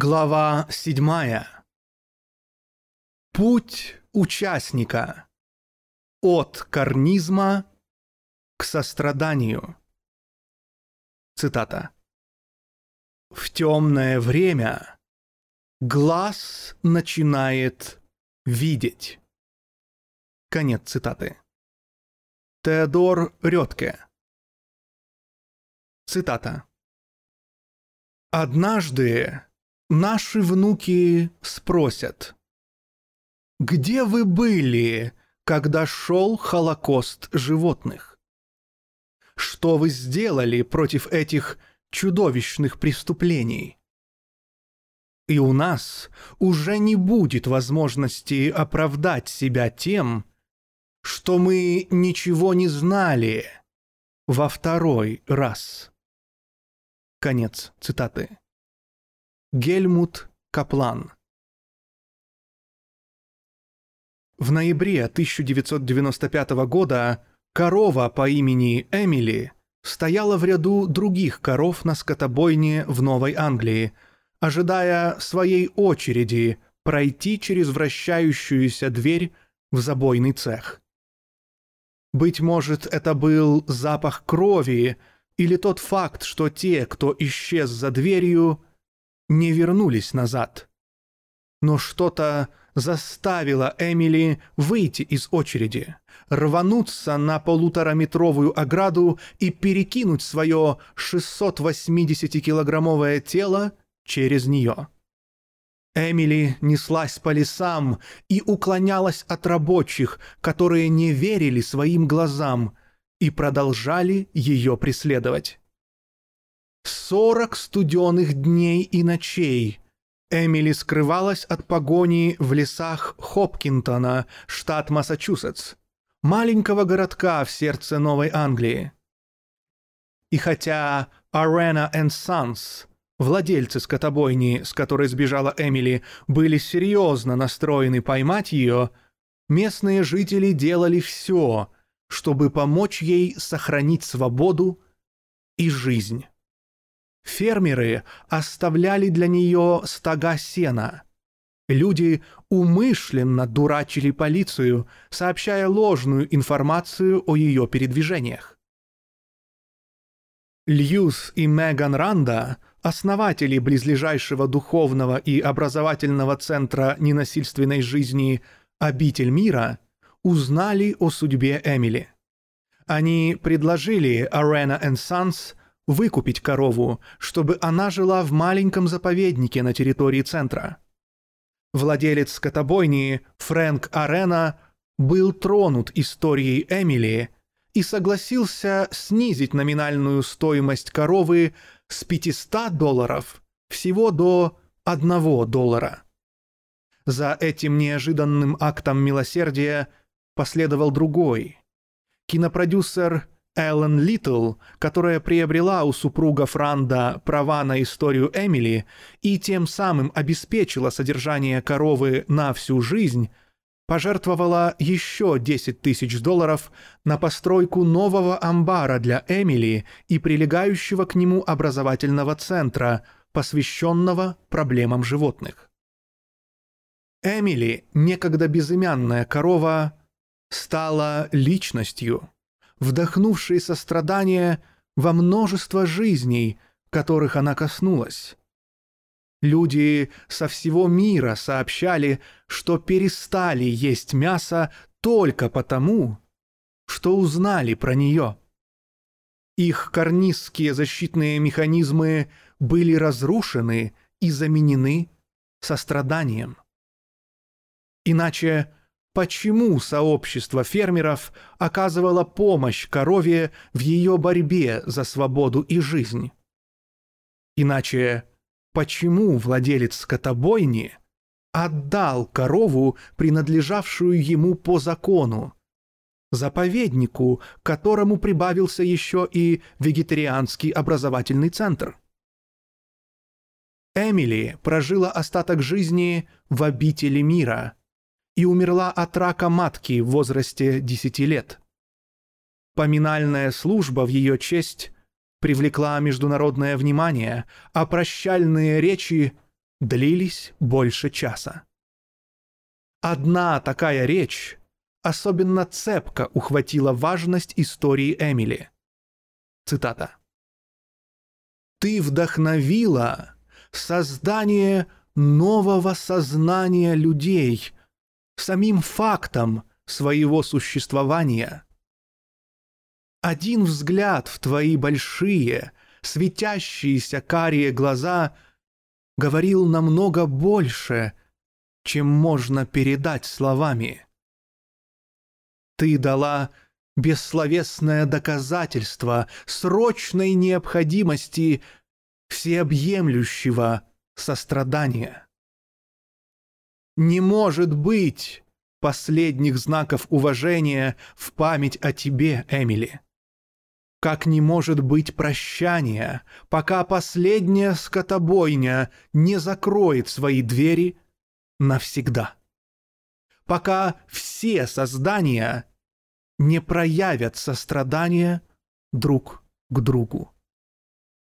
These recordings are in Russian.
Глава седьмая. Путь участника. От карнизма к состраданию. Цитата. В темное время глаз начинает видеть. Конец цитаты. Теодор Рётке. Цитата. Однажды Наши внуки спросят, где вы были, когда шел Холокост животных? Что вы сделали против этих чудовищных преступлений? И у нас уже не будет возможности оправдать себя тем, что мы ничего не знали во второй раз. Конец цитаты. Гельмут Каплан В ноябре 1995 года корова по имени Эмили стояла в ряду других коров на скотобойне в Новой Англии, ожидая своей очереди пройти через вращающуюся дверь в забойный цех. Быть может, это был запах крови или тот факт, что те, кто исчез за дверью, не вернулись назад. Но что-то заставило Эмили выйти из очереди, рвануться на полутораметровую ограду и перекинуть свое 680-килограммовое тело через нее. Эмили неслась по лесам и уклонялась от рабочих, которые не верили своим глазам и продолжали ее преследовать. Сорок студеных дней и ночей Эмили скрывалась от погони в лесах Хопкинтона, штат Массачусетс, маленького городка в сердце Новой Англии. И хотя Arena and Sons, владельцы скотобойни, с которой сбежала Эмили, были серьезно настроены поймать ее, местные жители делали все, чтобы помочь ей сохранить свободу и жизнь. Фермеры оставляли для нее стога сена. Люди умышленно дурачили полицию, сообщая ложную информацию о ее передвижениях. Льюс и Меган Ранда, основатели близлежащего духовного и образовательного центра ненасильственной жизни «Обитель мира», узнали о судьбе Эмили. Они предложили Arena and Sons выкупить корову, чтобы она жила в маленьком заповеднике на территории центра. Владелец скотобойни Фрэнк Арена был тронут историей Эмили и согласился снизить номинальную стоимость коровы с 500 долларов всего до 1 доллара. За этим неожиданным актом милосердия последовал другой. Кинопродюсер Эллен Литл, которая приобрела у супруга Франда права на историю Эмили и тем самым обеспечила содержание коровы на всю жизнь, пожертвовала еще 10 тысяч долларов на постройку нового амбара для Эмили и прилегающего к нему образовательного центра, посвященного проблемам животных. Эмили, некогда безымянная корова, стала личностью – вдохнувшей сострадание во множество жизней, которых она коснулась. Люди со всего мира сообщали, что перестали есть мясо только потому, что узнали про нее. Их карнистские защитные механизмы были разрушены и заменены состраданием. Иначе почему сообщество фермеров оказывало помощь корове в ее борьбе за свободу и жизнь. Иначе, почему владелец скотобойни отдал корову, принадлежавшую ему по закону, заповеднику, которому прибавился еще и вегетарианский образовательный центр? Эмили прожила остаток жизни в обители мира – и умерла от рака матки в возрасте 10 лет. Поминальная служба в ее честь привлекла международное внимание, а прощальные речи длились больше часа. Одна такая речь особенно цепко ухватила важность истории Эмили. Цитата. «Ты вдохновила создание нового сознания людей самим фактом своего существования. Один взгляд в твои большие, светящиеся карие глаза говорил намного больше, чем можно передать словами. Ты дала бессловесное доказательство срочной необходимости всеобъемлющего сострадания. Не может быть последних знаков уважения в память о тебе, Эмили. Как не может быть прощания, пока последняя скотобойня не закроет свои двери навсегда. Пока все создания не проявят сострадания друг к другу.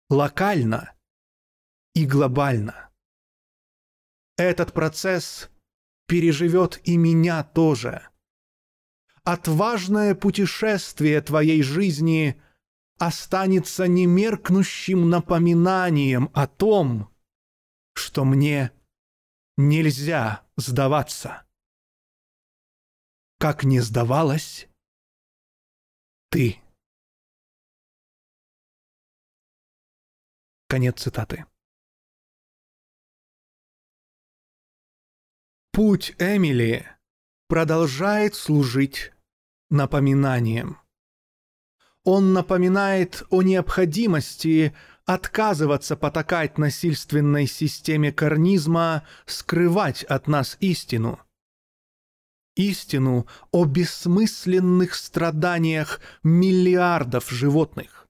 Локально и глобально. Этот процесс переживет и меня тоже. Отважное путешествие твоей жизни останется немеркнущим напоминанием о том, что мне нельзя сдаваться. Как не сдавалась ты. Конец цитаты. Путь Эмили продолжает служить напоминанием. Он напоминает о необходимости отказываться потакать насильственной системе карнизма, скрывать от нас истину. Истину о бессмысленных страданиях миллиардов животных.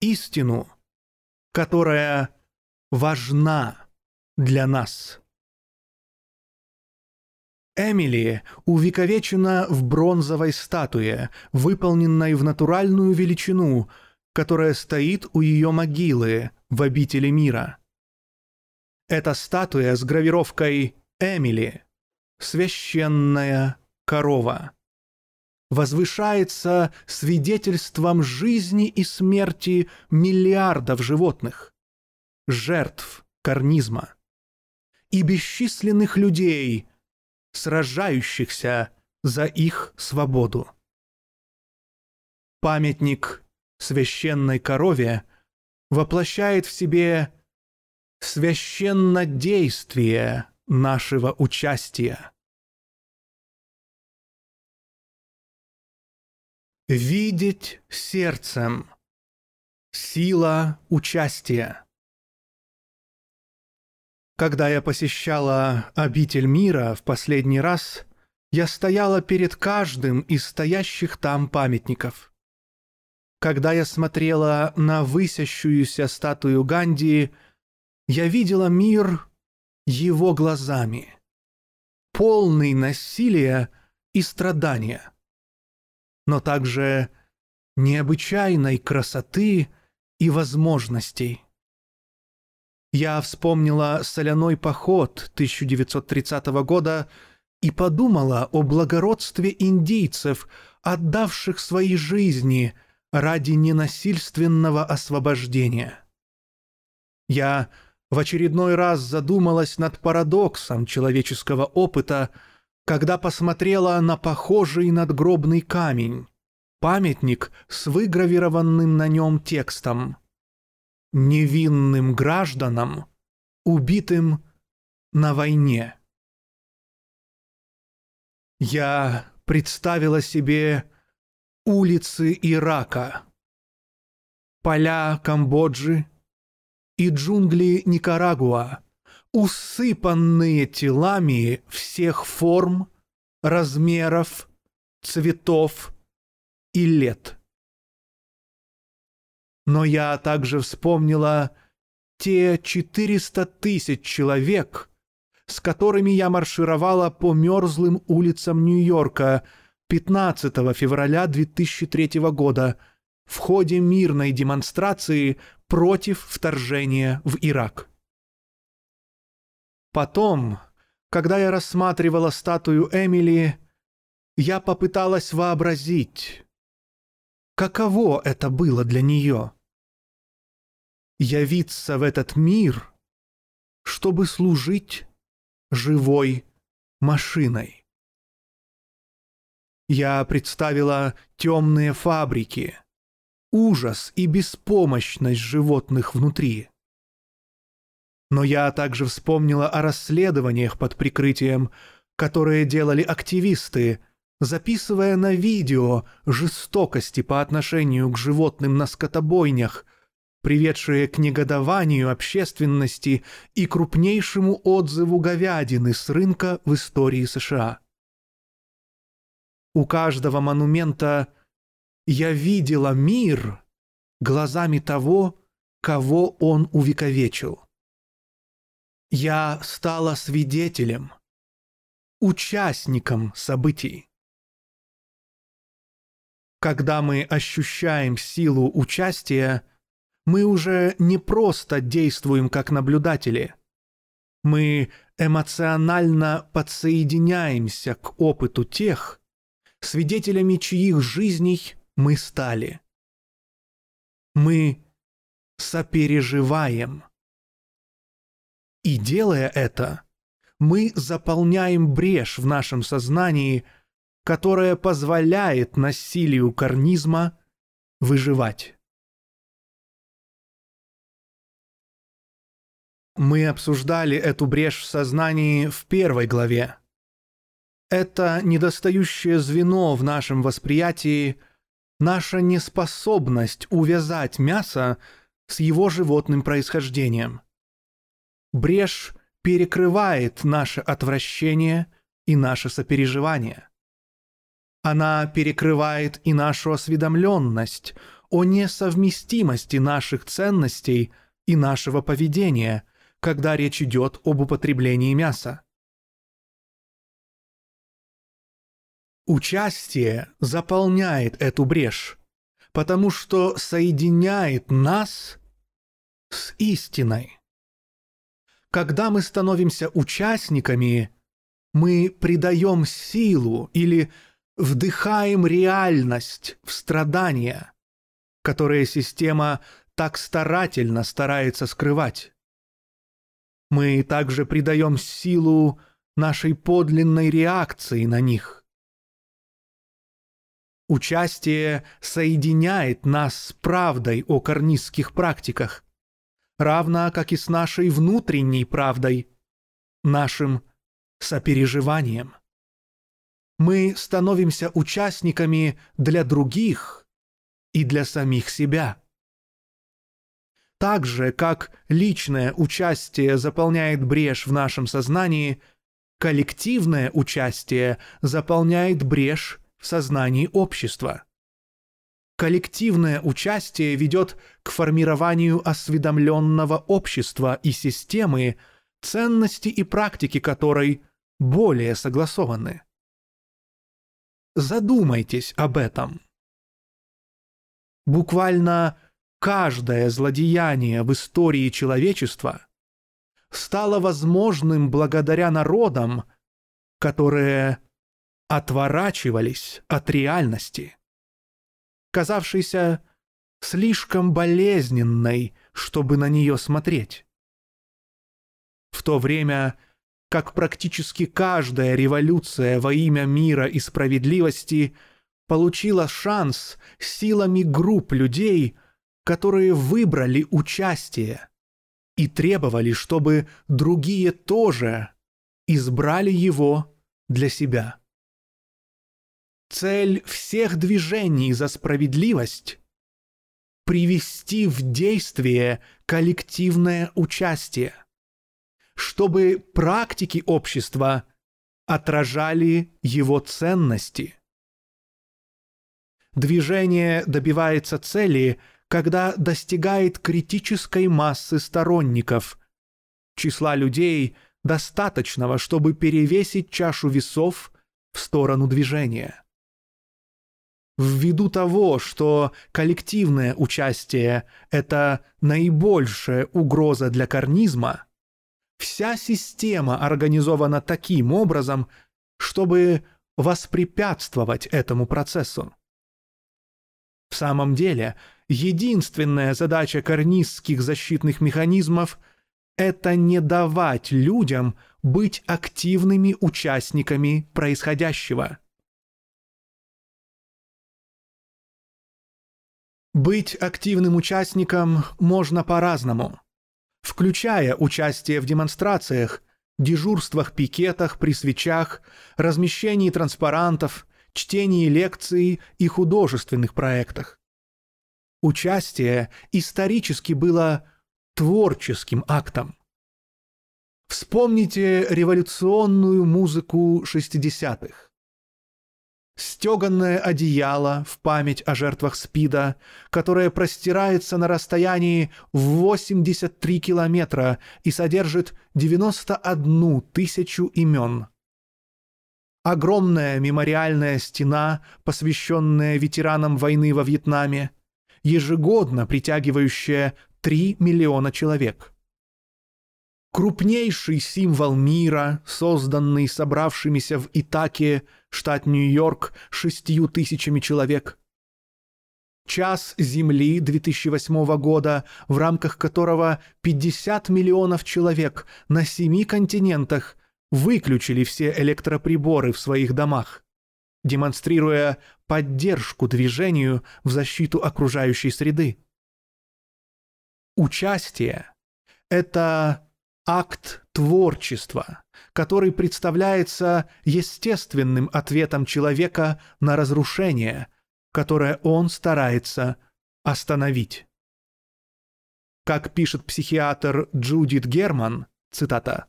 Истину, которая важна для нас. Эмили увековечена в бронзовой статуе, выполненной в натуральную величину, которая стоит у ее могилы в обители мира. Эта статуя с гравировкой «Эмили» — «Священная корова» возвышается свидетельством жизни и смерти миллиардов животных, жертв карнизма и бесчисленных людей, сражающихся за их свободу. Памятник священной корове воплощает в себе священнодействие нашего участия. Видеть сердцем. Сила участия. Когда я посещала обитель мира в последний раз, я стояла перед каждым из стоящих там памятников. Когда я смотрела на высящуюся статую Ганди, я видела мир его глазами, полный насилия и страдания но также необычайной красоты и возможностей. Я вспомнила соляной поход 1930 года и подумала о благородстве индийцев, отдавших свои жизни ради ненасильственного освобождения. Я в очередной раз задумалась над парадоксом человеческого опыта – когда посмотрела на похожий надгробный камень, памятник с выгравированным на нем текстом «Невинным гражданам, убитым на войне». Я представила себе улицы Ирака, поля Камбоджи и джунгли Никарагуа, усыпанные телами всех форм, размеров, цветов и лет. Но я также вспомнила те 400 тысяч человек, с которыми я маршировала по мерзлым улицам Нью-Йорка 15 февраля 2003 года в ходе мирной демонстрации против вторжения в Ирак. Потом, когда я рассматривала статую Эмили, я попыталась вообразить, каково это было для нее. Явиться в этот мир, чтобы служить живой машиной. Я представила темные фабрики, ужас и беспомощность животных внутри. Но я также вспомнила о расследованиях под прикрытием, которые делали активисты, записывая на видео жестокости по отношению к животным на скотобойнях, приведшие к негодованию общественности и крупнейшему отзыву говядины с рынка в истории США. У каждого монумента я видела мир глазами того, кого он увековечил. Я стала свидетелем, участником событий. Когда мы ощущаем силу участия, мы уже не просто действуем как наблюдатели. Мы эмоционально подсоединяемся к опыту тех, свидетелями чьих жизней мы стали. Мы сопереживаем. И делая это, мы заполняем брешь в нашем сознании, которая позволяет насилию карнизма выживать. Мы обсуждали эту брешь в сознании в первой главе. Это недостающее звено в нашем восприятии наша неспособность увязать мясо с его животным происхождением. Брешь перекрывает наше отвращение и наше сопереживание. Она перекрывает и нашу осведомленность о несовместимости наших ценностей и нашего поведения, когда речь идет об употреблении мяса. Участие заполняет эту брешь, потому что соединяет нас с истиной. Когда мы становимся участниками, мы придаем силу или вдыхаем реальность в страдания, которые система так старательно старается скрывать. Мы также придаем силу нашей подлинной реакции на них. Участие соединяет нас с правдой о карнистских практиках, равно как и с нашей внутренней правдой, нашим сопереживанием. Мы становимся участниками для других и для самих себя. Так же, как личное участие заполняет брешь в нашем сознании, коллективное участие заполняет брешь в сознании общества. Коллективное участие ведет к формированию осведомленного общества и системы, ценности и практики которой более согласованы. Задумайтесь об этом. Буквально каждое злодеяние в истории человечества стало возможным благодаря народам, которые отворачивались от реальности, казавшейся слишком болезненной, чтобы на нее смотреть. В то время как практически каждая революция во имя мира и справедливости получила шанс силами групп людей, которые выбрали участие и требовали, чтобы другие тоже избрали его для себя. Цель всех движений за справедливость — привести в действие коллективное участие, чтобы практики общества отражали его ценности. Движение добивается цели, когда достигает критической массы сторонников, числа людей, достаточного, чтобы перевесить чашу весов в сторону движения. Ввиду того, что коллективное участие – это наибольшая угроза для карнизма, Вся система организована таким образом, чтобы воспрепятствовать этому процессу. В самом деле, единственная задача карнистских защитных механизмов – это не давать людям быть активными участниками происходящего. Быть активным участником можно по-разному, включая участие в демонстрациях, дежурствах, пикетах, при свечах, размещении транспарантов, чтении лекций и художественных проектах. Участие исторически было творческим актом. Вспомните революционную музыку 60-х стеганное одеяло в память о жертвах СПИДа, которое простирается на расстоянии в 83 километра и содержит 91 тысячу имен. Огромная мемориальная стена, посвященная ветеранам войны во Вьетнаме, ежегодно притягивающая 3 миллиона человек – крупнейший символ мира, созданный собравшимися в Итаке, штат Нью-Йорк, шестью тысячами человек. Час Земли 2008 года, в рамках которого 50 миллионов человек на семи континентах выключили все электроприборы в своих домах, демонстрируя поддержку движению в защиту окружающей среды. Участие — это акт творчества, который представляется естественным ответом человека на разрушение, которое он старается остановить. Как пишет психиатр Джудит Герман, цитата,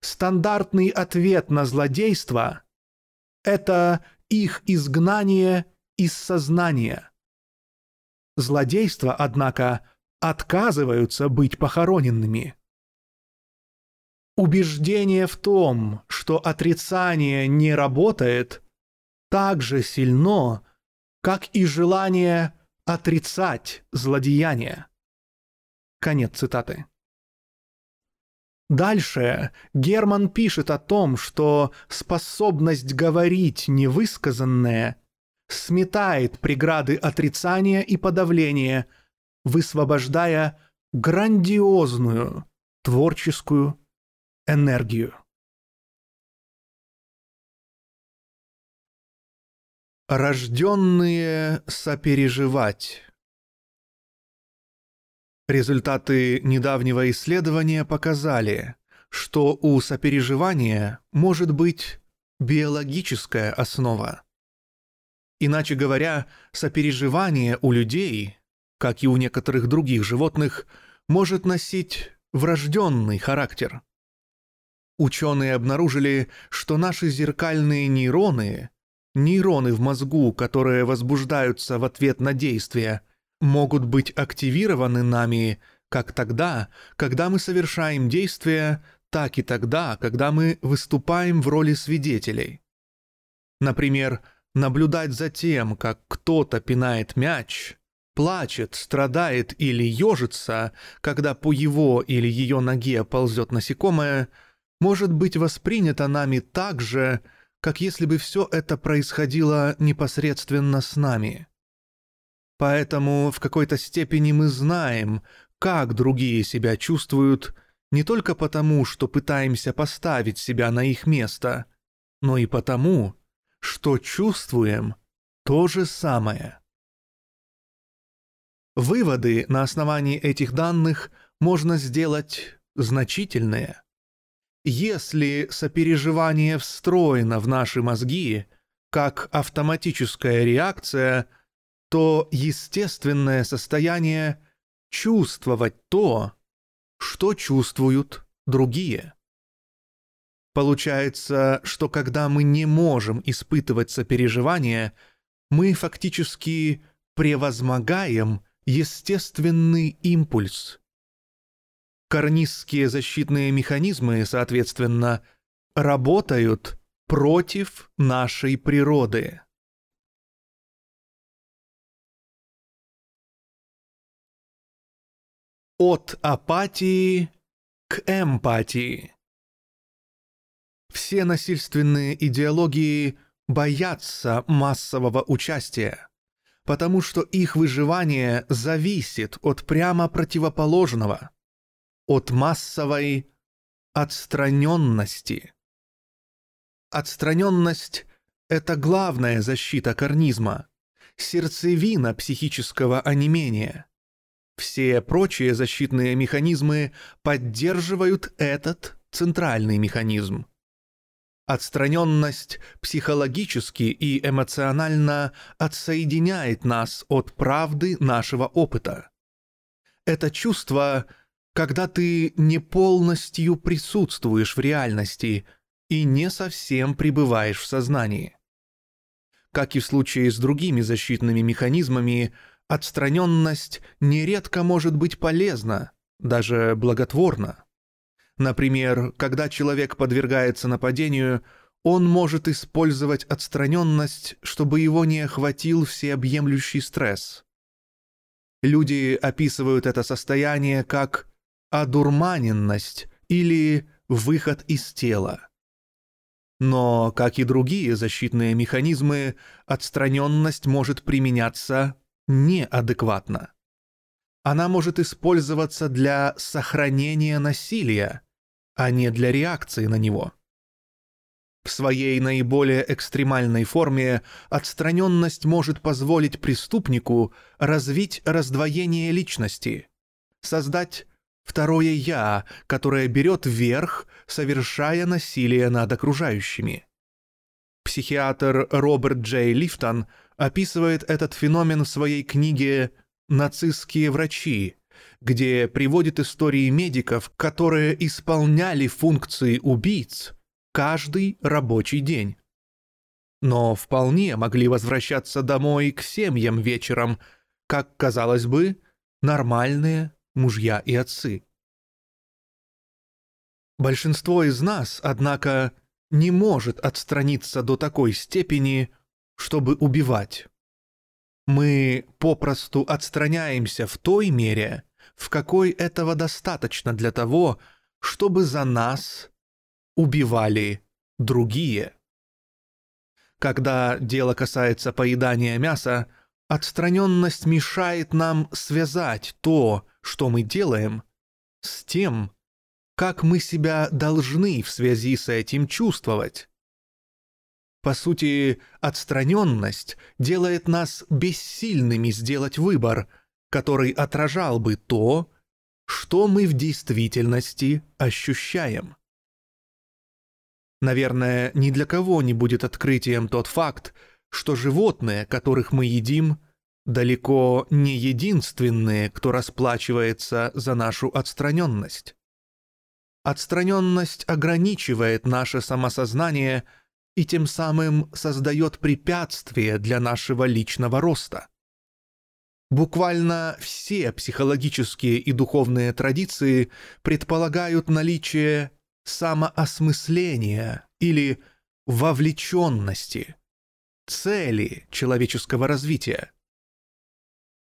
«стандартный ответ на злодейство — это их изгнание из сознания». Злодейства, однако, отказываются быть похороненными – Убеждение в том, что отрицание не работает, так же сильно, как и желание отрицать злодеяние. Конец цитаты. Дальше Герман пишет о том, что способность говорить невысказанное сметает преграды отрицания и подавления, высвобождая грандиозную творческую энергию. Рожденные сопереживать. Результаты недавнего исследования показали, что у сопереживания может быть биологическая основа. Иначе говоря, сопереживание у людей, как и у некоторых других животных, может носить врожденный характер. Ученые обнаружили, что наши зеркальные нейроны, нейроны в мозгу, которые возбуждаются в ответ на действия, могут быть активированы нами как тогда, когда мы совершаем действия, так и тогда, когда мы выступаем в роли свидетелей. Например, наблюдать за тем, как кто-то пинает мяч, плачет, страдает или ежится, когда по его или ее ноге ползет насекомое – может быть воспринято нами так же, как если бы все это происходило непосредственно с нами. Поэтому в какой-то степени мы знаем, как другие себя чувствуют, не только потому, что пытаемся поставить себя на их место, но и потому, что чувствуем то же самое. Выводы на основании этих данных можно сделать значительные. Если сопереживание встроено в наши мозги как автоматическая реакция, то естественное состояние — чувствовать то, что чувствуют другие. Получается, что когда мы не можем испытывать сопереживание, мы фактически превозмогаем естественный импульс — Карнистские защитные механизмы, соответственно, работают против нашей природы. От апатии к эмпатии. Все насильственные идеологии боятся массового участия, потому что их выживание зависит от прямо противоположного, от массовой отстраненности. Отстраненность – это главная защита карнизма, сердцевина психического онемения. Все прочие защитные механизмы поддерживают этот центральный механизм. Отстраненность психологически и эмоционально отсоединяет нас от правды нашего опыта. Это чувство, когда ты не полностью присутствуешь в реальности и не совсем пребываешь в сознании. Как и в случае с другими защитными механизмами, отстраненность нередко может быть полезна, даже благотворна. Например, когда человек подвергается нападению, он может использовать отстраненность, чтобы его не охватил всеобъемлющий стресс. Люди описывают это состояние как одурманенность или выход из тела. Но, как и другие защитные механизмы, отстраненность может применяться неадекватно. Она может использоваться для сохранения насилия, а не для реакции на него. В своей наиболее экстремальной форме отстраненность может позволить преступнику развить раздвоение личности, создать Второе «я», которое берет верх, совершая насилие над окружающими. Психиатр Роберт Джей Лифтон описывает этот феномен в своей книге «Нацистские врачи», где приводит истории медиков, которые исполняли функции убийц каждый рабочий день. Но вполне могли возвращаться домой к семьям вечером, как, казалось бы, нормальные мужья и отцы. Большинство из нас, однако, не может отстраниться до такой степени, чтобы убивать. Мы попросту отстраняемся в той мере, в какой этого достаточно для того, чтобы за нас убивали другие. Когда дело касается поедания мяса, отстраненность мешает нам связать то, что мы делаем, с тем, как мы себя должны в связи с этим чувствовать. По сути, отстраненность делает нас бессильными сделать выбор, который отражал бы то, что мы в действительности ощущаем. Наверное, ни для кого не будет открытием тот факт, что животные, которых мы едим, далеко не единственные, кто расплачивается за нашу отстраненность. Отстраненность ограничивает наше самосознание и тем самым создает препятствие для нашего личного роста. Буквально все психологические и духовные традиции предполагают наличие самоосмысления или вовлеченности, цели человеческого развития.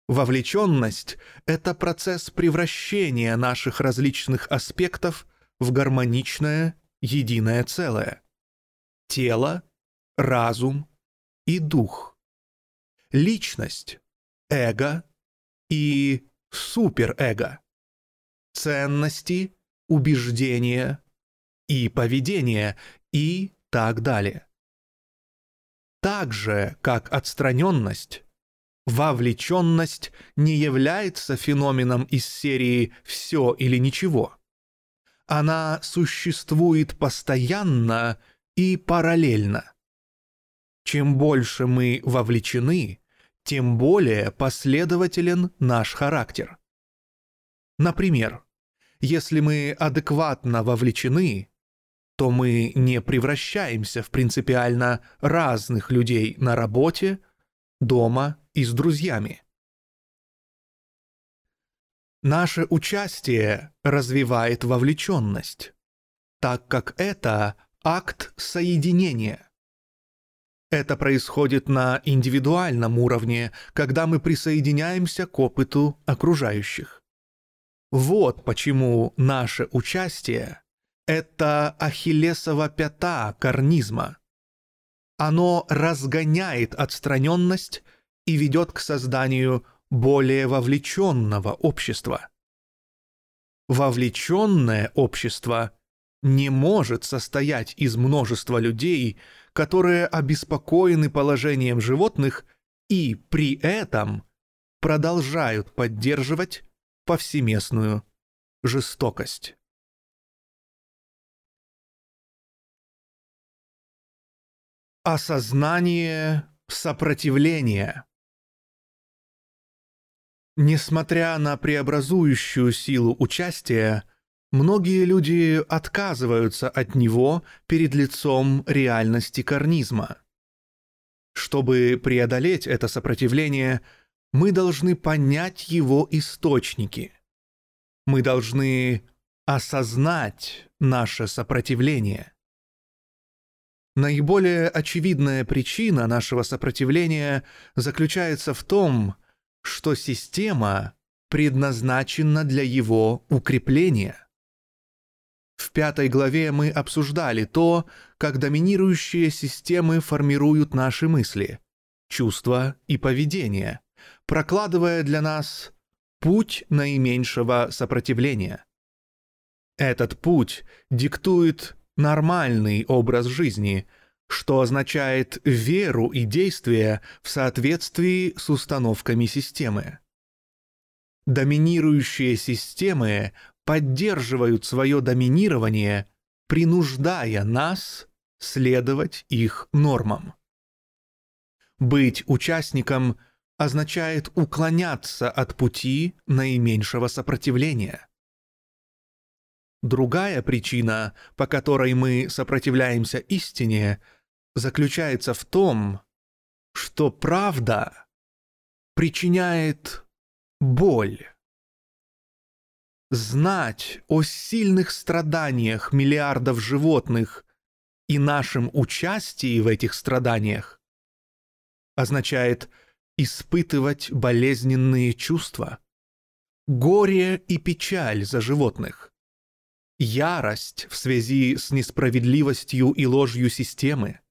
Вовлеченность — это процесс превращения наших различных аспектов в гармоничное, единое целое. Тело, разум и дух. Личность, эго и суперэго. Ценности, убеждения и поведение и так далее. Так же, как отстраненность, Вовлеченность не является феноменом из серии «все или ничего». Она существует постоянно и параллельно. Чем больше мы вовлечены, тем более последователен наш характер. Например, если мы адекватно вовлечены, то мы не превращаемся в принципиально разных людей на работе, дома и с друзьями. Наше участие развивает вовлеченность, так как это акт соединения. Это происходит на индивидуальном уровне, когда мы присоединяемся к опыту окружающих. Вот почему наше участие – это ахиллесова пята карнизма. Оно разгоняет отстраненность и ведет к созданию более вовлеченного общества. Вовлеченное общество не может состоять из множества людей, которые обеспокоены положением животных и при этом продолжают поддерживать повсеместную жестокость. Осознание сопротивления Несмотря на преобразующую силу участия, многие люди отказываются от него перед лицом реальности карнизма. Чтобы преодолеть это сопротивление – мы должны понять его источники. Мы должны осознать наше сопротивление. Наиболее очевидная причина нашего сопротивления заключается в том, что система предназначена для его укрепления. В пятой главе мы обсуждали то, как доминирующие системы формируют наши мысли, чувства и поведение – прокладывая для нас путь наименьшего сопротивления. Этот путь диктует нормальный образ жизни, что означает веру и действия в соответствии с установками системы. Доминирующие системы поддерживают свое доминирование, принуждая нас следовать их нормам. Быть участником – означает уклоняться от пути наименьшего сопротивления. Другая причина, по которой мы сопротивляемся истине, заключается в том, что правда причиняет боль. Знать о сильных страданиях миллиардов животных и нашем участии в этих страданиях означает – испытывать болезненные чувства, горе и печаль за животных, ярость в связи с несправедливостью и ложью системы,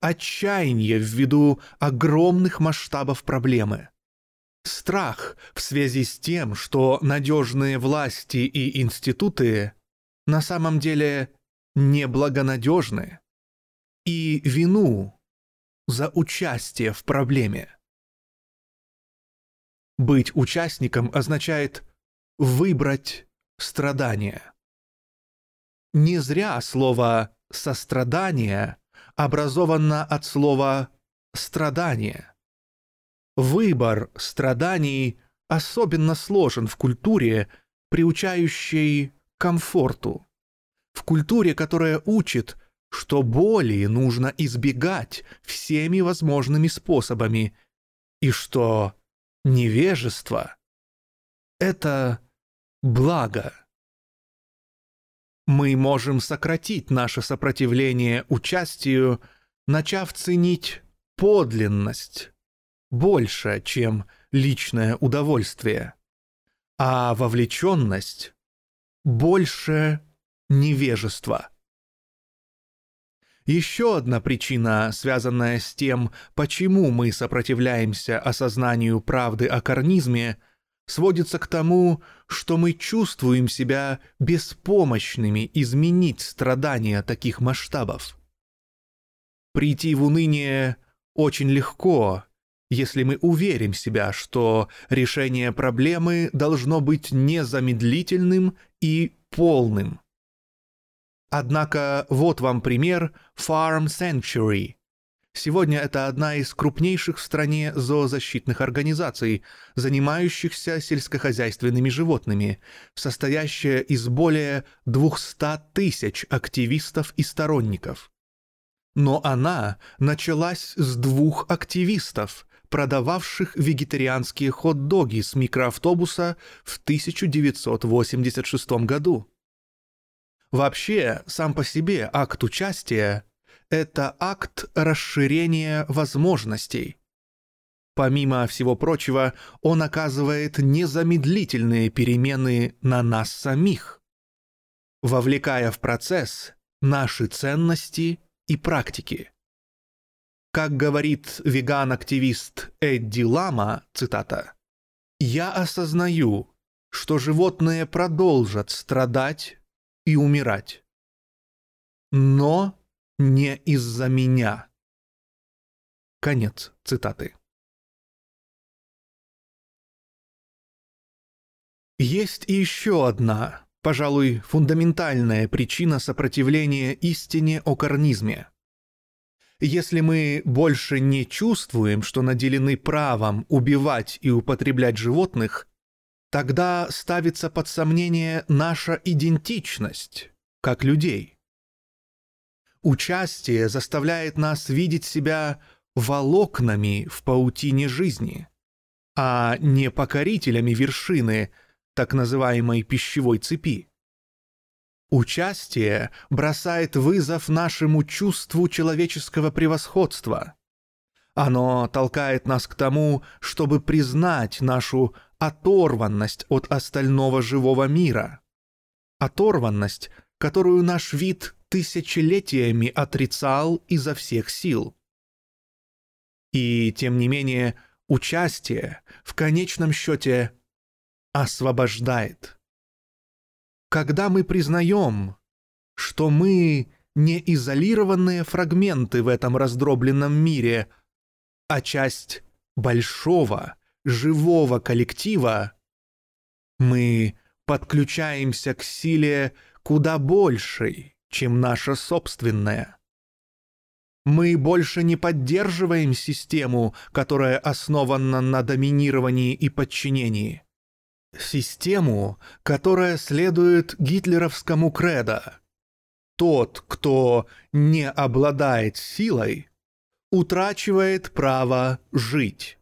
отчаяние ввиду огромных масштабов проблемы, страх в связи с тем, что надежные власти и институты на самом деле неблагонадежны, и вину за участие в проблеме. Быть участником означает выбрать страдание. Не зря слово «сострадание» образовано от слова «страдание». Выбор страданий особенно сложен в культуре, приучающей комфорту. В культуре, которая учит, что боли нужно избегать всеми возможными способами, и что невежество — это благо. Мы можем сократить наше сопротивление участию, начав ценить подлинность больше, чем личное удовольствие, а вовлеченность больше невежества. Еще одна причина, связанная с тем, почему мы сопротивляемся осознанию правды о карнизме, сводится к тому, что мы чувствуем себя беспомощными изменить страдания таких масштабов. Прийти в уныние очень легко, если мы уверим себя, что решение проблемы должно быть незамедлительным и полным. Однако вот вам пример Farm Sanctuary. Сегодня это одна из крупнейших в стране зоозащитных организаций, занимающихся сельскохозяйственными животными, состоящая из более 200 тысяч активистов и сторонников. Но она началась с двух активистов, продававших вегетарианские хот-доги с микроавтобуса в 1986 году. Вообще, сам по себе акт участия — это акт расширения возможностей. Помимо всего прочего, он оказывает незамедлительные перемены на нас самих, вовлекая в процесс наши ценности и практики. Как говорит веган-активист Эдди Лама, цитата, «Я осознаю, что животные продолжат страдать и умирать. Но не из-за меня». Конец цитаты. Есть еще одна, пожалуй, фундаментальная причина сопротивления истине о карнизме. Если мы больше не чувствуем, что наделены правом убивать и употреблять животных, тогда ставится под сомнение наша идентичность, как людей. Участие заставляет нас видеть себя волокнами в паутине жизни, а не покорителями вершины – так называемой пищевой цепи. Участие бросает вызов нашему чувству человеческого превосходства. Оно толкает нас к тому, чтобы признать нашу оторванность от остального живого мира. Оторванность, которую наш вид тысячелетиями отрицал изо всех сил. И, тем не менее, участие в конечном счете освобождает. Когда мы признаем, что мы не изолированные фрагменты в этом раздробленном мире, а часть большого, живого коллектива, мы подключаемся к силе куда большей, чем наша собственная. Мы больше не поддерживаем систему, которая основана на доминировании и подчинении систему, которая следует гитлеровскому кредо. Тот, кто не обладает силой, утрачивает право жить.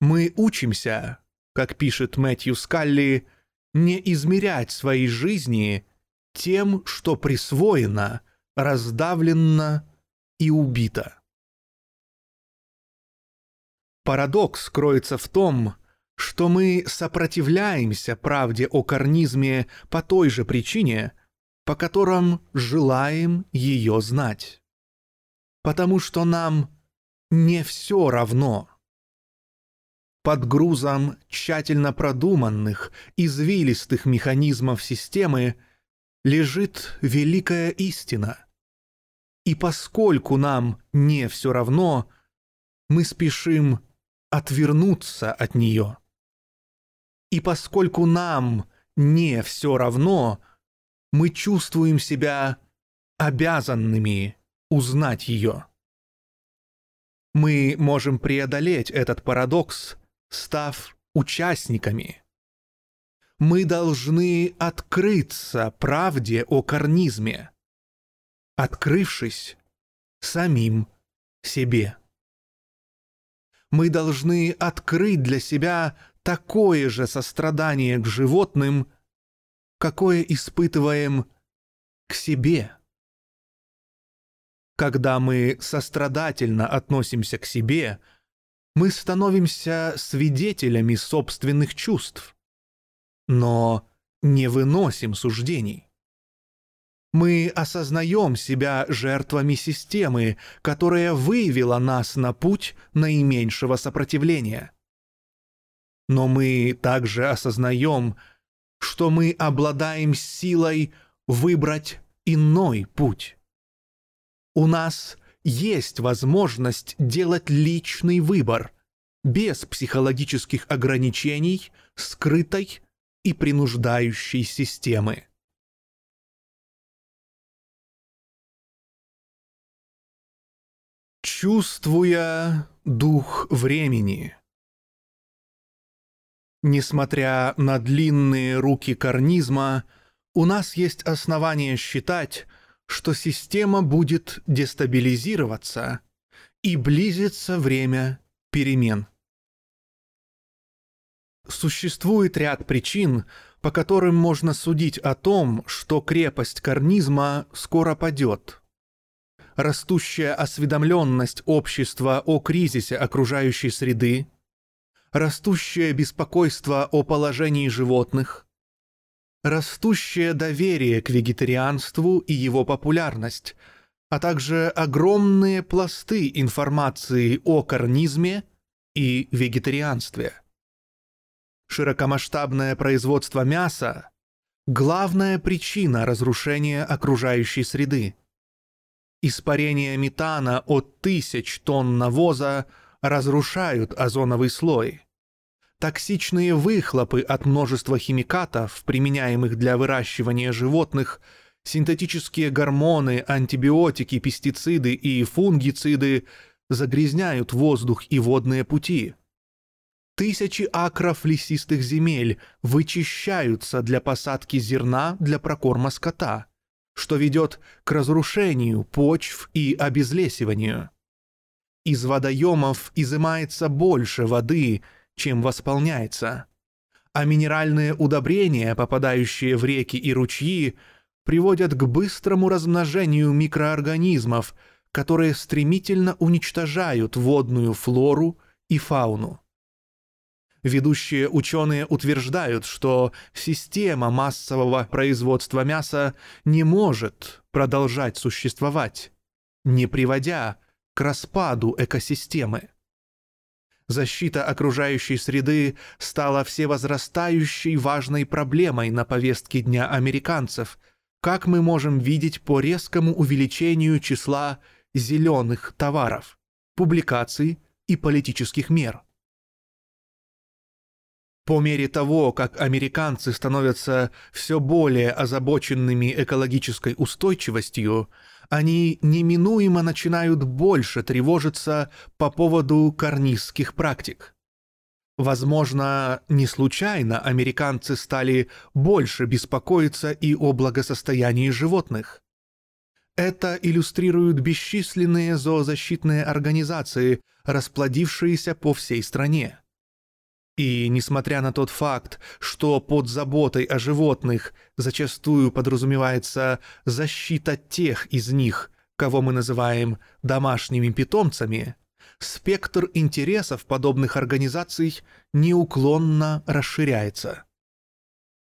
Мы учимся, как пишет Мэтью Скалли, не измерять своей жизни тем, что присвоено, раздавлено и убито. Парадокс кроется в том, что мы сопротивляемся правде о карнизме по той же причине, по которым желаем ее знать. Потому что нам не все равно. Под грузом тщательно продуманных, извилистых механизмов системы лежит великая истина. И поскольку нам не все равно, мы спешим отвернуться от нее. И поскольку нам не все равно, мы чувствуем себя обязанными узнать ее. Мы можем преодолеть этот парадокс, став участниками. Мы должны открыться правде о карнизме, открывшись самим себе. Мы должны открыть для себя такое же сострадание к животным, какое испытываем к себе. Когда мы сострадательно относимся к себе, мы становимся свидетелями собственных чувств, но не выносим суждений. Мы осознаем себя жертвами системы, которая вывела нас на путь наименьшего сопротивления но мы также осознаем, что мы обладаем силой выбрать иной путь. У нас есть возможность делать личный выбор без психологических ограничений, скрытой и принуждающей системы. Чувствуя дух времени – Несмотря на длинные руки карнизма, у нас есть основания считать, что система будет дестабилизироваться и близится время перемен. Существует ряд причин, по которым можно судить о том, что крепость карнизма скоро падет. растущая осведомленность общества о кризисе окружающей среды, растущее беспокойство о положении животных, растущее доверие к вегетарианству и его популярность, а также огромные пласты информации о карнизме и вегетарианстве. Широкомасштабное производство мяса – главная причина разрушения окружающей среды. Испарение метана от тысяч тонн навоза разрушают озоновый слой. Токсичные выхлопы от множества химикатов, применяемых для выращивания животных, синтетические гормоны, антибиотики, пестициды и фунгициды загрязняют воздух и водные пути. Тысячи акров лесистых земель вычищаются для посадки зерна для прокорма скота, что ведет к разрушению почв и обезлесиванию. Из водоемов изымается больше воды, чем восполняется, а минеральные удобрения, попадающие в реки и ручьи, приводят к быстрому размножению микроорганизмов, которые стремительно уничтожают водную флору и фауну. Ведущие ученые утверждают, что система массового производства мяса не может продолжать существовать, не приводя к распаду экосистемы. Защита окружающей среды стала всевозрастающей важной проблемой на повестке дня американцев, как мы можем видеть по резкому увеличению числа зеленых товаров, публикаций и политических мер. По мере того, как американцы становятся все более озабоченными экологической устойчивостью, они неминуемо начинают больше тревожиться по поводу карнистских практик. Возможно, не случайно американцы стали больше беспокоиться и о благосостоянии животных. Это иллюстрируют бесчисленные зоозащитные организации, расплодившиеся по всей стране. И несмотря на тот факт, что под заботой о животных зачастую подразумевается защита тех из них, кого мы называем домашними питомцами, спектр интересов подобных организаций неуклонно расширяется.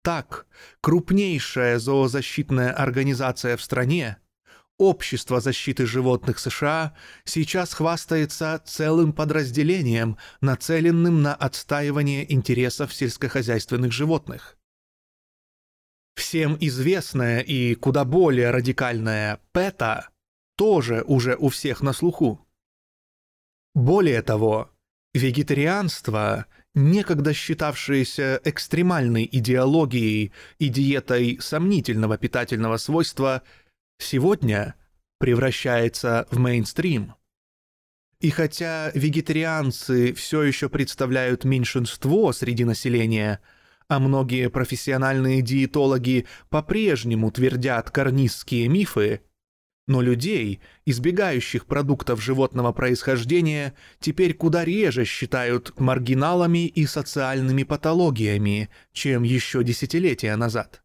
Так, крупнейшая зоозащитная организация в стране Общество защиты животных США сейчас хвастается целым подразделением, нацеленным на отстаивание интересов сельскохозяйственных животных. Всем известная и куда более радикальная ПЭТА тоже уже у всех на слуху. Более того, вегетарианство, некогда считавшееся экстремальной идеологией и диетой сомнительного питательного свойства – сегодня превращается в мейнстрим. И хотя вегетарианцы все еще представляют меньшинство среди населения, а многие профессиональные диетологи по-прежнему твердят карнистские мифы, но людей, избегающих продуктов животного происхождения, теперь куда реже считают маргиналами и социальными патологиями, чем еще десятилетия назад.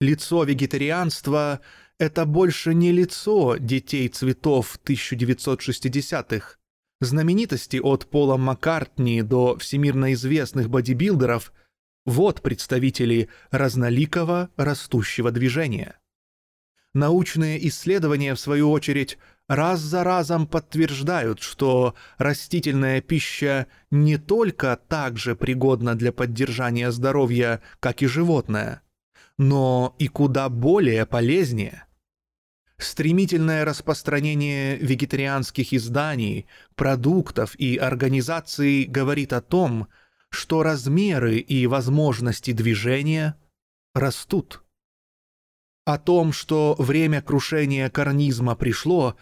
Лицо вегетарианства — это больше не лицо детей цветов 1960-х. Знаменитости от Пола Маккартни до всемирно известных бодибилдеров — вот представители разноликого растущего движения. Научные исследования, в свою очередь, раз за разом подтверждают, что растительная пища не только так же пригодна для поддержания здоровья, как и животная – но и куда более полезнее. Стремительное распространение вегетарианских изданий, продуктов и организаций говорит о том, что размеры и возможности движения растут. О том, что время крушения карнизма пришло,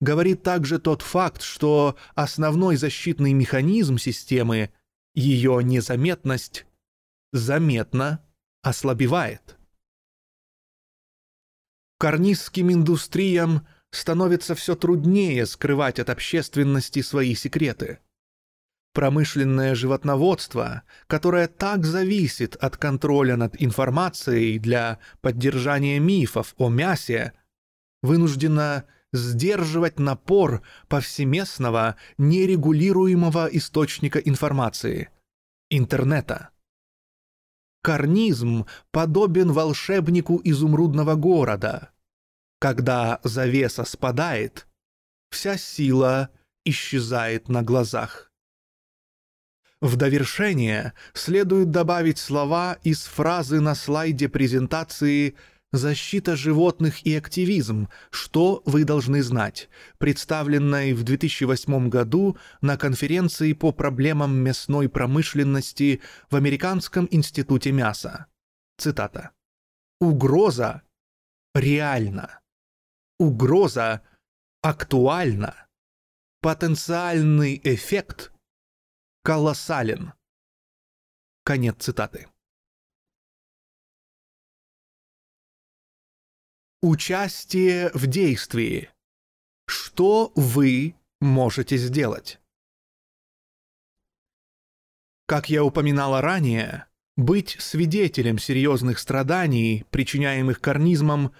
говорит также тот факт, что основной защитный механизм системы, ее незаметность, заметно ослабевает. Карнистским индустриям становится все труднее скрывать от общественности свои секреты. Промышленное животноводство, которое так зависит от контроля над информацией для поддержания мифов о мясе, вынуждена сдерживать напор повсеместного нерегулируемого источника информации – интернета. Карнизм подобен волшебнику изумрудного города. Когда завеса спадает, вся сила исчезает на глазах. В довершение следует добавить слова из фразы на слайде презентации «Защита животных и активизм. Что вы должны знать», представленной в 2008 году на конференции по проблемам мясной промышленности в Американском институте мяса. Цитата. «Угроза реальна. Угроза актуальна. Потенциальный эффект колоссален». Конец цитаты. Участие в действии. Что вы можете сделать? Как я упоминала ранее, быть свидетелем серьезных страданий, причиняемых карнизмом,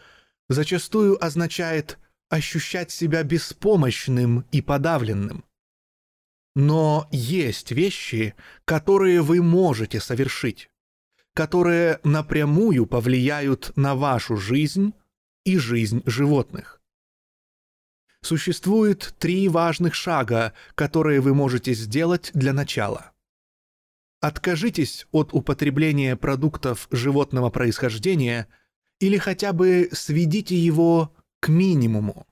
зачастую означает ощущать себя беспомощным и подавленным. Но есть вещи, которые вы можете совершить, которые напрямую повлияют на вашу жизнь и жизнь животных. Существует три важных шага, которые вы можете сделать для начала. Откажитесь от употребления продуктов животного происхождения или хотя бы сведите его к минимуму.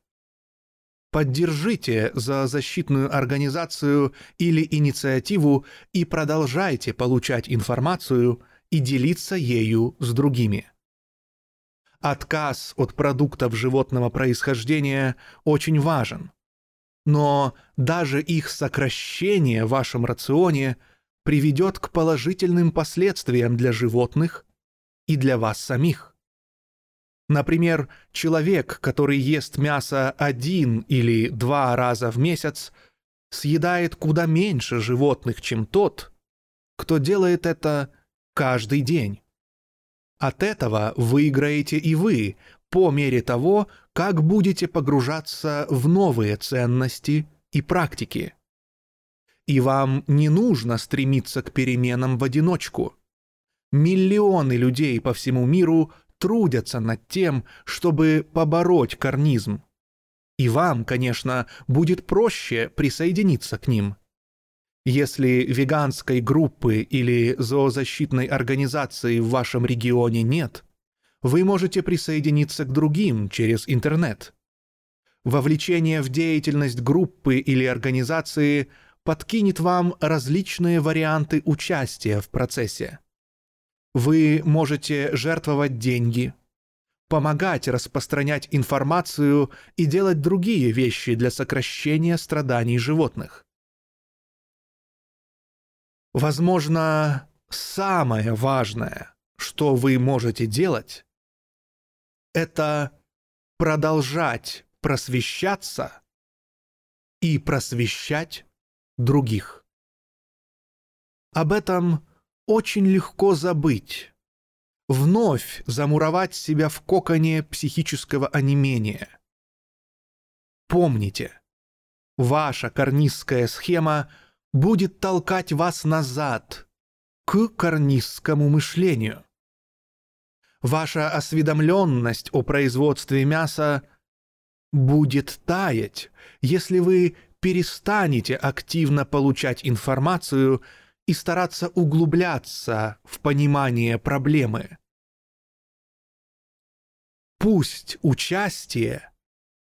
Поддержите за защитную организацию или инициативу и продолжайте получать информацию и делиться ею с другими. Отказ от продуктов животного происхождения очень важен. Но даже их сокращение в вашем рационе приведет к положительным последствиям для животных и для вас самих. Например, человек, который ест мясо один или два раза в месяц, съедает куда меньше животных, чем тот, кто делает это каждый день. От этого выиграете и вы, по мере того, как будете погружаться в новые ценности и практики. И вам не нужно стремиться к переменам в одиночку. Миллионы людей по всему миру трудятся над тем, чтобы побороть карнизм. И вам, конечно, будет проще присоединиться к ним – если веганской группы или зоозащитной организации в вашем регионе нет, вы можете присоединиться к другим через интернет. Вовлечение в деятельность группы или организации подкинет вам различные варианты участия в процессе. Вы можете жертвовать деньги, помогать распространять информацию и делать другие вещи для сокращения страданий животных. Возможно, самое важное, что вы можете делать, это продолжать просвещаться и просвещать других. Об этом очень легко забыть, вновь замуровать себя в коконе психического онемения. Помните, ваша карнистская схема – будет толкать вас назад, к карнистскому мышлению. Ваша осведомленность о производстве мяса будет таять, если вы перестанете активно получать информацию и стараться углубляться в понимание проблемы. Пусть участие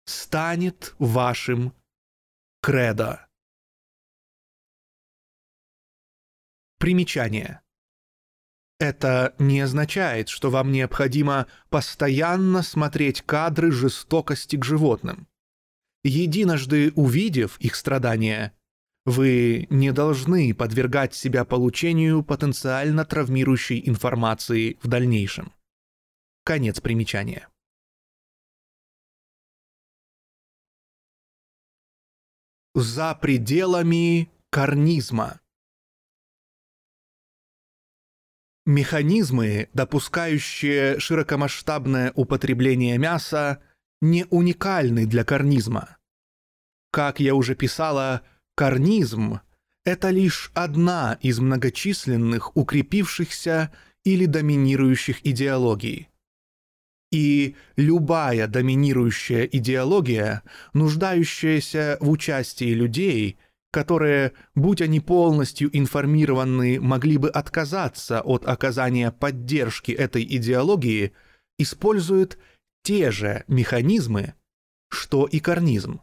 станет вашим кредо. Примечание. Это не означает, что вам необходимо постоянно смотреть кадры жестокости к животным. Единожды увидев их страдания, вы не должны подвергать себя получению потенциально травмирующей информации в дальнейшем. Конец примечания. За пределами карнизма. Механизмы, допускающие широкомасштабное употребление мяса, не уникальны для карнизма. Как я уже писала, карнизм – это лишь одна из многочисленных укрепившихся или доминирующих идеологий. И любая доминирующая идеология, нуждающаяся в участии людей, которые, будь они полностью информированы, могли бы отказаться от оказания поддержки этой идеологии, использует те же механизмы, что и карнизм.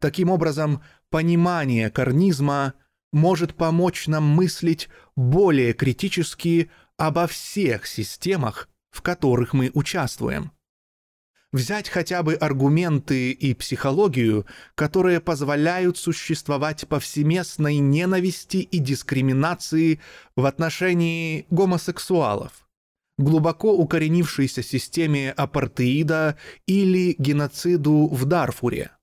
Таким образом, понимание карнизма может помочь нам мыслить более критически обо всех системах, в которых мы участвуем. Взять хотя бы аргументы и психологию, которые позволяют существовать повсеместной ненависти и дискриминации в отношении гомосексуалов, глубоко укоренившейся системе апартеида или геноциду в Дарфуре –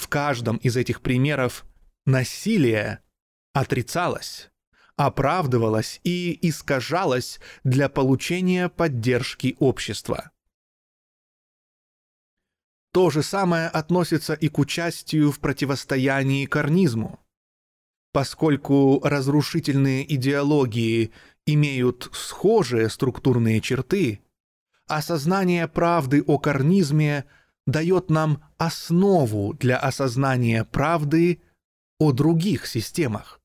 в каждом из этих примеров насилие отрицалось, оправдывалось и искажалось для получения поддержки общества. То же самое относится и к участию в противостоянии карнизму. Поскольку разрушительные идеологии имеют схожие структурные черты, осознание правды о карнизме – дает нам основу для осознания правды о других системах.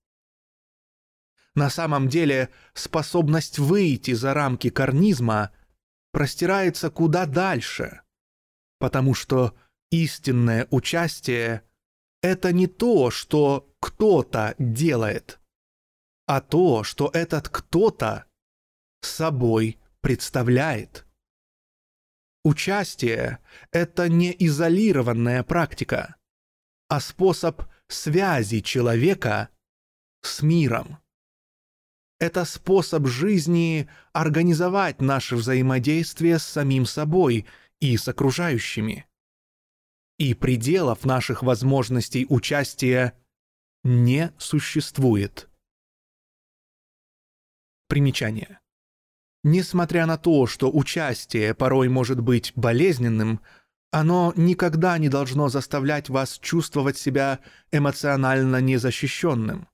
На самом деле способность выйти за рамки карнизма простирается куда дальше, потому что истинное участие — это не то, что кто-то делает, а то, что этот кто-то собой представляет. Участие — это не изолированная практика, а способ связи человека с миром. Это способ жизни организовать наше взаимодействие с самим собой и с окружающими. И пределов наших возможностей участия не существует. Примечание. Несмотря на то, что участие порой может быть болезненным, оно никогда не должно заставлять вас чувствовать себя эмоционально незащищенным.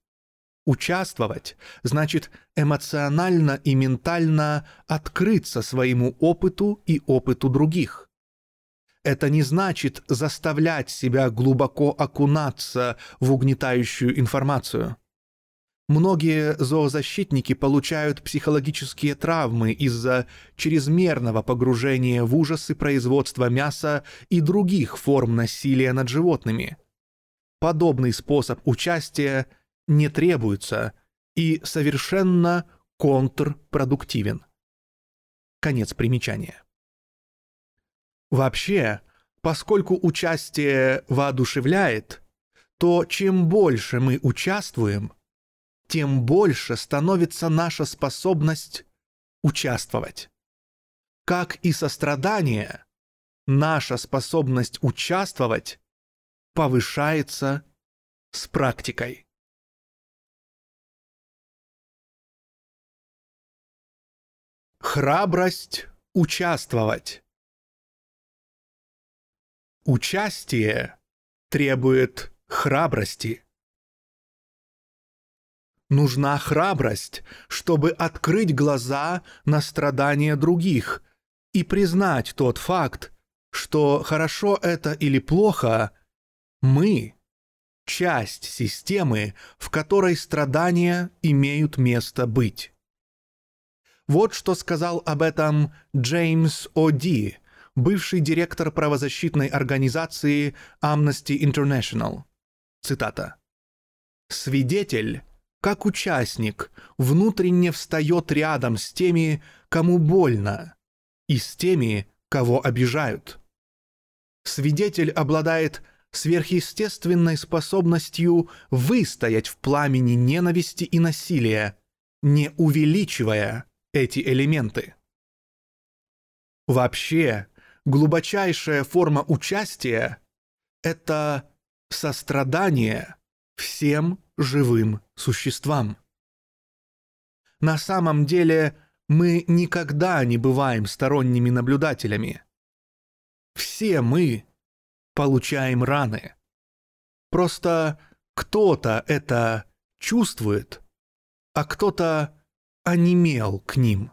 Участвовать значит эмоционально и ментально открыться своему опыту и опыту других. Это не значит заставлять себя глубоко окунаться в угнетающую информацию. Многие зоозащитники получают психологические травмы из-за чрезмерного погружения в ужасы производства мяса и других форм насилия над животными. Подобный способ участия не требуется и совершенно контрпродуктивен. Конец примечания. Вообще, поскольку участие воодушевляет, то чем больше мы участвуем – тем больше становится наша способность участвовать. Как и сострадание, наша способность участвовать повышается с практикой. Храбрость участвовать. Участие требует храбрости. Нужна храбрость, чтобы открыть глаза на страдания других и признать тот факт, что хорошо это или плохо, мы — часть системы, в которой страдания имеют место быть. Вот что сказал об этом Джеймс О'Ди, бывший директор правозащитной организации Amnesty International. Цитата. «Свидетель как участник, внутренне встает рядом с теми, кому больно, и с теми, кого обижают. Свидетель обладает сверхъестественной способностью выстоять в пламени ненависти и насилия, не увеличивая эти элементы. Вообще, глубочайшая форма участия — это сострадание всем живым существам. На самом деле мы никогда не бываем сторонними наблюдателями. Все мы получаем раны. Просто кто-то это чувствует, а кто-то онемел к ним.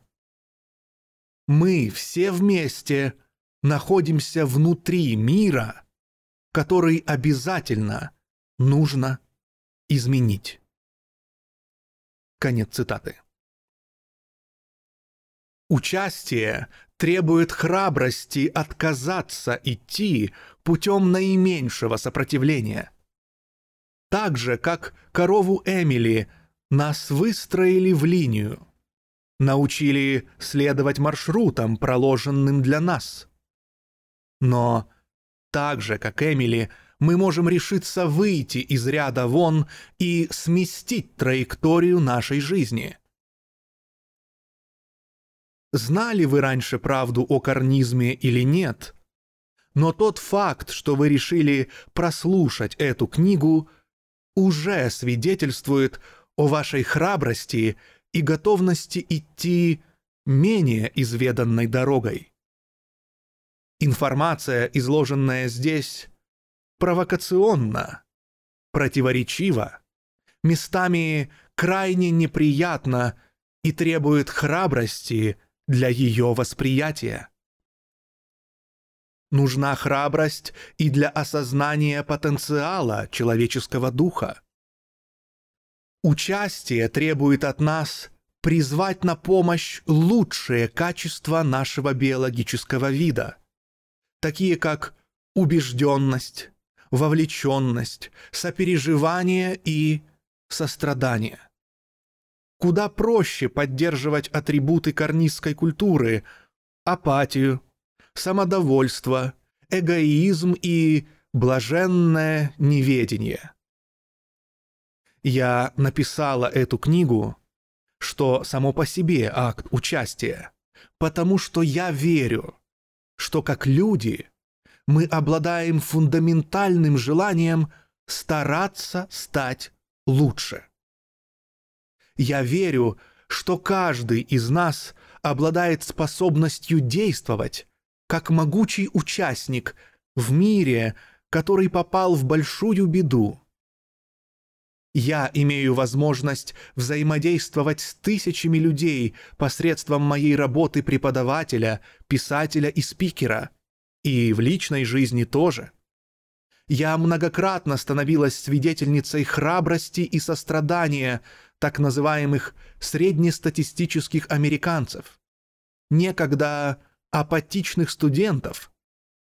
Мы все вместе находимся внутри мира, который обязательно нужно изменить. Конец цитаты. Участие требует храбрости отказаться идти путем наименьшего сопротивления. Так же, как корову Эмили нас выстроили в линию, научили следовать маршрутам, проложенным для нас. Но так же, как Эмили, мы можем решиться выйти из ряда вон и сместить траекторию нашей жизни. Знали вы раньше правду о карнизме или нет? Но тот факт, что вы решили прослушать эту книгу, уже свидетельствует о вашей храбрости и готовности идти менее изведанной дорогой. Информация, изложенная здесь, провокационна, противоречива, местами крайне неприятна и требует храбрости для ее восприятия. Нужна храбрость и для осознания потенциала человеческого духа. Участие требует от нас призвать на помощь лучшие качества нашего биологического вида, такие как убежденность, вовлеченность, сопереживание и сострадание. Куда проще поддерживать атрибуты карнистской культуры – апатию, самодовольство, эгоизм и блаженное неведение. Я написала эту книгу, что само по себе акт участия, потому что я верю, что как люди мы обладаем фундаментальным желанием стараться стать лучше. Я верю, что каждый из нас обладает способностью действовать как могучий участник в мире, который попал в большую беду. Я имею возможность взаимодействовать с тысячами людей посредством моей работы преподавателя, писателя и спикера – и в личной жизни тоже. Я многократно становилась свидетельницей храбрости и сострадания так называемых среднестатистических американцев, некогда апатичных студентов,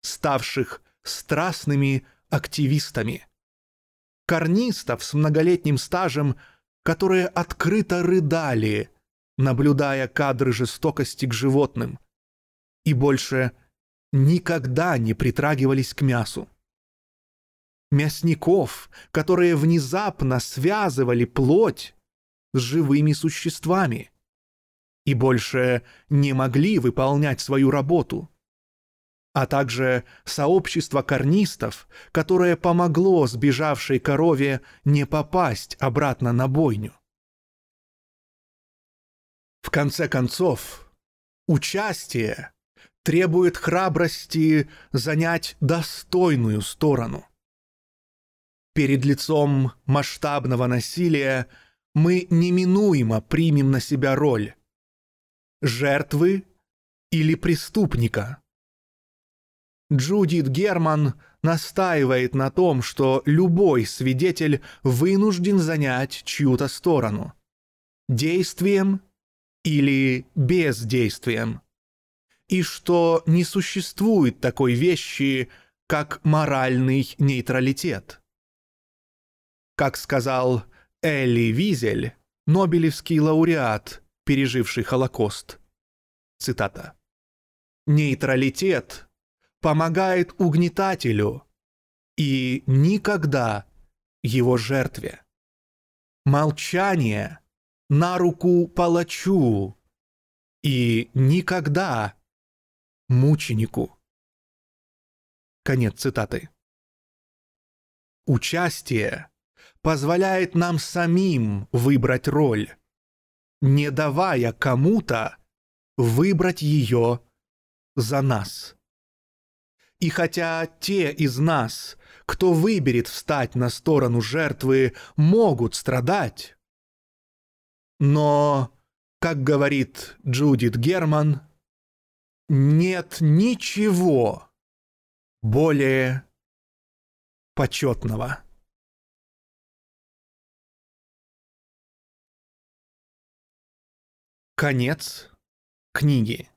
ставших страстными активистами. Карнистов с многолетним стажем, которые открыто рыдали, наблюдая кадры жестокости к животным, и больше – никогда не притрагивались к мясу. Мясников, которые внезапно связывали плоть с живыми существами и больше не могли выполнять свою работу, а также сообщество карнистов, которое помогло сбежавшей корове не попасть обратно на бойню. В конце концов, участие требует храбрости занять достойную сторону. Перед лицом масштабного насилия мы неминуемо примем на себя роль жертвы или преступника. Джудит Герман настаивает на том, что любой свидетель вынужден занять чью-то сторону. Действием или бездействием и что не существует такой вещи, как моральный нейтралитет. Как сказал Элли Визель, Нобелевский лауреат, переживший Холокост. Цитата. «Нейтралитет помогает угнетателю и никогда его жертве. Молчание на руку палачу и никогда мученику. Конец цитаты. Участие позволяет нам самим выбрать роль, не давая кому-то выбрать ее за нас. И хотя те из нас, кто выберет встать на сторону жертвы, могут страдать, но, как говорит Джудит Герман, нет ничего более почетного. Конец книги.